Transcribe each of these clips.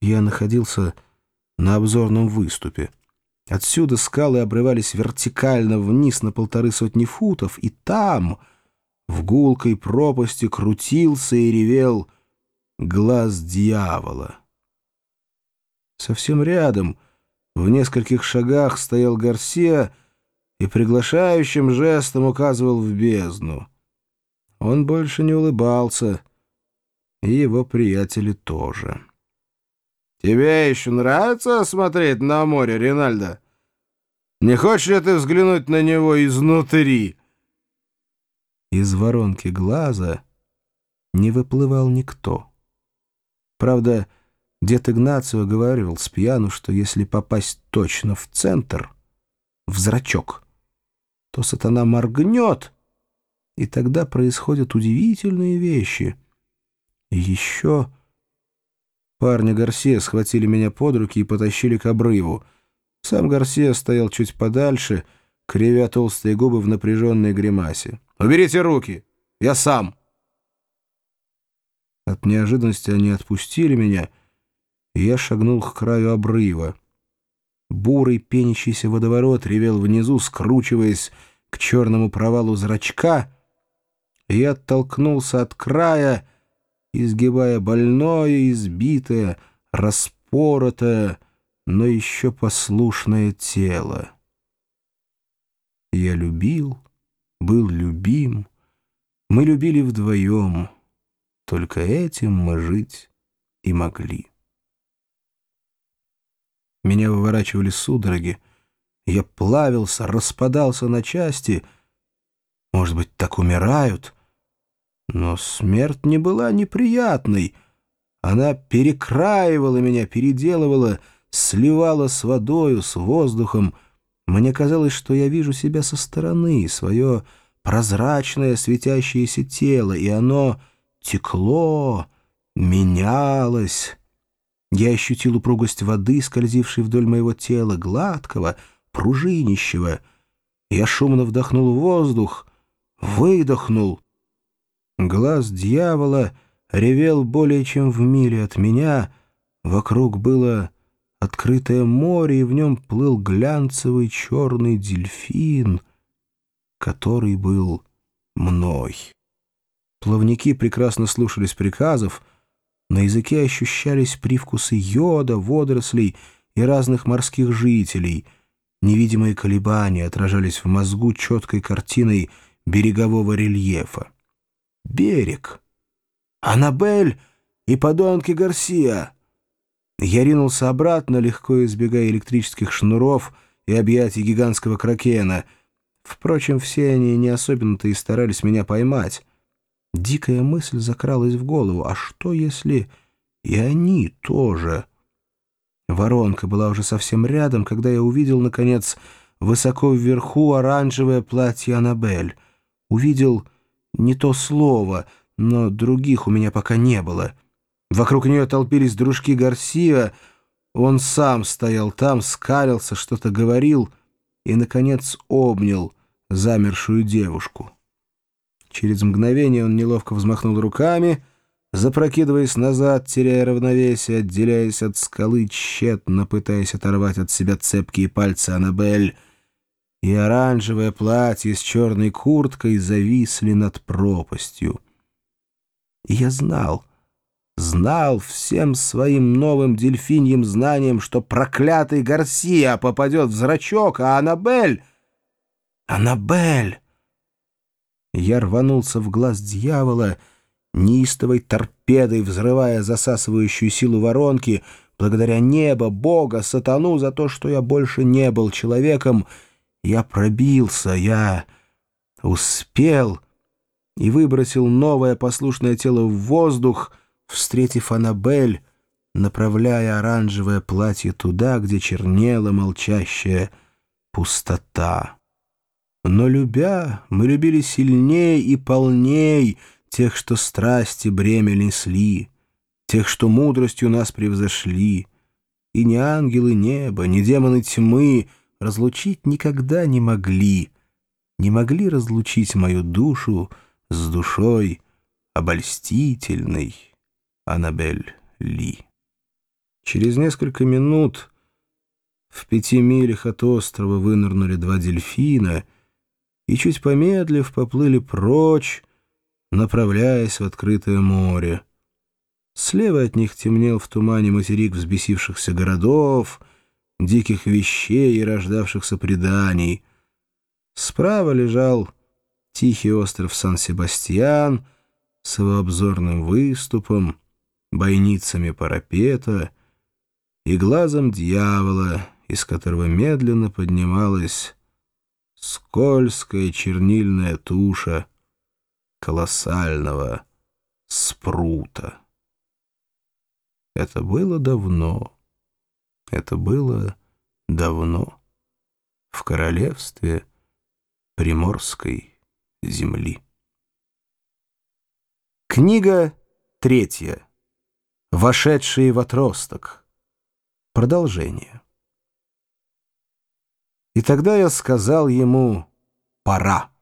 Я находился на обзорном выступе. Отсюда скалы обрывались вертикально вниз на полторы сотни футов, и там, в гулкой пропасти, крутился и ревел глаз дьявола. Совсем рядом, в нескольких шагах, стоял Гарсия и приглашающим жестом указывал в бездну. Он больше не улыбался, и его приятели тоже. «Тебе еще нравится смотреть на море, Ринальдо? Не хочешь ли ты взглянуть на него изнутри?» Из воронки глаза не выплывал никто. Правда, дед Игнацио говорил с пьяну, что если попасть точно в центр, в зрачок, то сатана моргнет, и тогда происходят удивительные вещи. И еще... Парни Гарсия схватили меня под руки и потащили к обрыву. Сам Гарсия стоял чуть подальше, кривя толстые губы в напряженной гримасе. «Уберите руки! Я сам!» От неожиданности они отпустили меня, и я шагнул к краю обрыва. Бурый пенящийся водоворот ревел внизу, скручиваясь к черному провалу зрачка, и я оттолкнулся от края, изгибая больное, избитое, распоротое, но еще послушное тело. Я любил, был любим, мы любили вдвоем, только этим мы жить и могли. Меня выворачивали судороги, я плавился, распадался на части. Может быть, так умирают — но смерть не была неприятной. Она перекраивала меня, переделывала, сливала с водою, с воздухом. Мне казалось, что я вижу себя со стороны, свое прозрачное светящееся тело, и оно текло, менялось. Я ощутил упругость воды, скользившей вдоль моего тела, гладкого, пружинищего. Я шумно вдохнул воздух, выдохнул — Глаз дьявола ревел более чем в миле от меня. Вокруг было открытое море, и в нем плыл глянцевый черный дельфин, который был мной. Плавники прекрасно слушались приказов, на языке ощущались привкусы йода, водорослей и разных морских жителей. Невидимые колебания отражались в мозгу четкой картиной берегового рельефа берег. Аннабель и подонки Гарсия. Я ринулся обратно, легко избегая электрических шнуров и объятий гигантского кракена. Впрочем, все они не особенно-то и старались меня поймать. Дикая мысль закралась в голову. А что, если и они тоже? Воронка была уже совсем рядом, когда я увидел, наконец, высоко вверху оранжевое платье Аннабель. Увидел не то слово, но других у меня пока не было. Вокруг нее толпились дружки Гарсия, он сам стоял там, скалился, что-то говорил и, наконец, обнял замершую девушку. Через мгновение он неловко взмахнул руками, запрокидываясь назад, теряя равновесие, отделяясь от скалы, тщетно пытаясь оторвать от себя цепкие пальцы Аннабель — и оранжевое платье с черной курткой зависли над пропастью. И я знал, знал всем своим новым дельфиньим знанием, что проклятый Гарсия попадет в зрачок, а Аннабель... Аннабель! Я рванулся в глаз дьявола, неистовой торпедой взрывая засасывающую силу воронки, благодаря небо, Бога, сатану за то, что я больше не был человеком, я пробился, я успел и выбросил новое послушное тело в воздух, встретив Аннабель, направляя оранжевое платье туда, где чернела молчащая пустота. Но любя, мы любили сильней и полней тех, что страсти бремя несли, тех, что мудростью нас превзошли. И ни ангелы неба, ни демоны тьмы — разлучить никогда не могли, не могли разлучить мою душу с душой обольстительной Аннабель Ли. Через несколько минут в пяти милях от острова вынырнули два дельфина и, чуть помедлив, поплыли прочь, направляясь в открытое море. Слева от них темнел в тумане материк взбесившихся городов, диких вещей и рождавшихся преданий. Справа лежал тихий остров Сан-Себастьян с его обзорным выступом, бойницами парапета и глазом дьявола, из которого медленно поднималась скользкая чернильная туша колоссального спрута. Это было давно. Это было давно в королевстве Приморской земли. Книга третья. Вошедшие в отросток. Продолжение. И тогда я сказал ему «пора».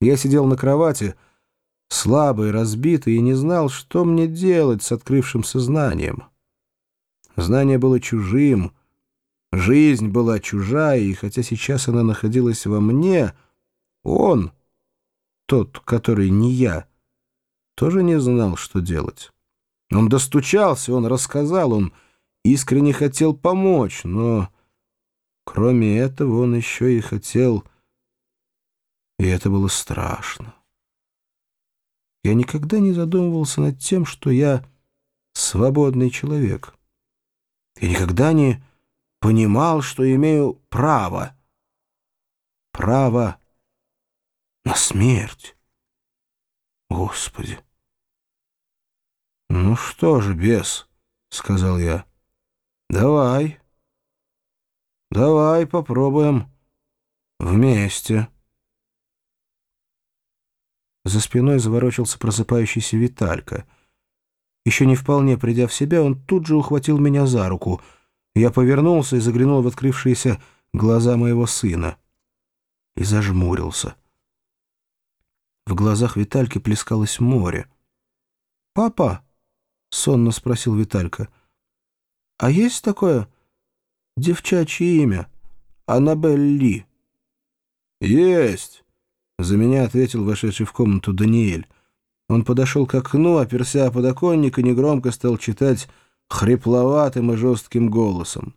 Я сидел на кровати, слабый, разбитый, и не знал, что мне делать с открывшим сознанием. Знание было чужим, жизнь была чужая, и хотя сейчас она находилась во мне, он, тот, который не я, тоже не знал, что делать. Он достучался, он рассказал, он искренне хотел помочь, но кроме этого он еще и хотел... И это было страшно. Я никогда не задумывался над тем, что я свободный человек. Я никогда не понимал, что имею право. Право на смерть. Господи! «Ну что же, бес», — сказал я, — «давай, давай попробуем вместе». За спиной заворочился просыпающийся Виталька. Еще не вполне придя в себя, он тут же ухватил меня за руку. Я повернулся и заглянул в открывшиеся глаза моего сына. И зажмурился. В глазах Витальки плескалось море. «Папа!» — сонно спросил Виталька. «А есть такое девчачье имя? Аннабель Ли?» «Есть!» За меня ответил вошедший в комнату Даниэль. Он подошел к окну, оперся о подоконник и негромко стал читать хрипловатым и жестким голосом.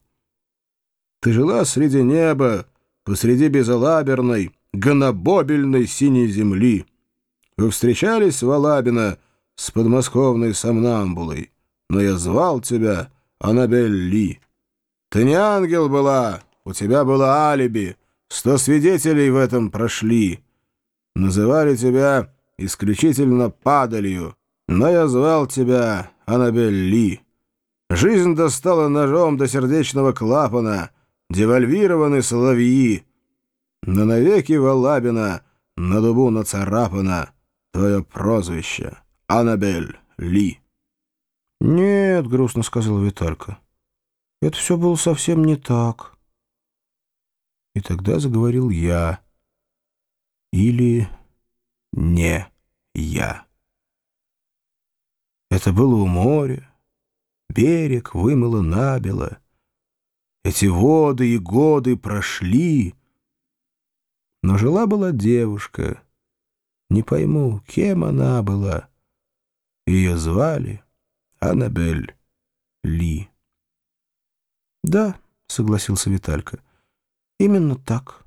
«Ты жила среди неба, посреди безалаберной, гонобобельной синей земли. Вы встречались в Алабино с подмосковной сомнамбулой, но я звал тебя Аннабель Ли. Ты не ангел была, у тебя было алиби, сто свидетелей в этом прошли». Называли тебя исключительно падалью, но я звал тебя Аннабель Ли. Жизнь достала ножом до сердечного клапана, девальвированы соловьи. Но навеки Валабина на дубу нацарапано твое прозвище — Аннабель Ли. «Нет», — грустно сказал Виталька, — «это все было совсем не так». И тогда заговорил я — или не я. Это было у моря, берег вымыло набело. Эти воды и годы прошли. Но жила-была девушка, не пойму, кем она была. Ее звали Аннабель Ли. «Да», — согласился Виталька, — «именно так».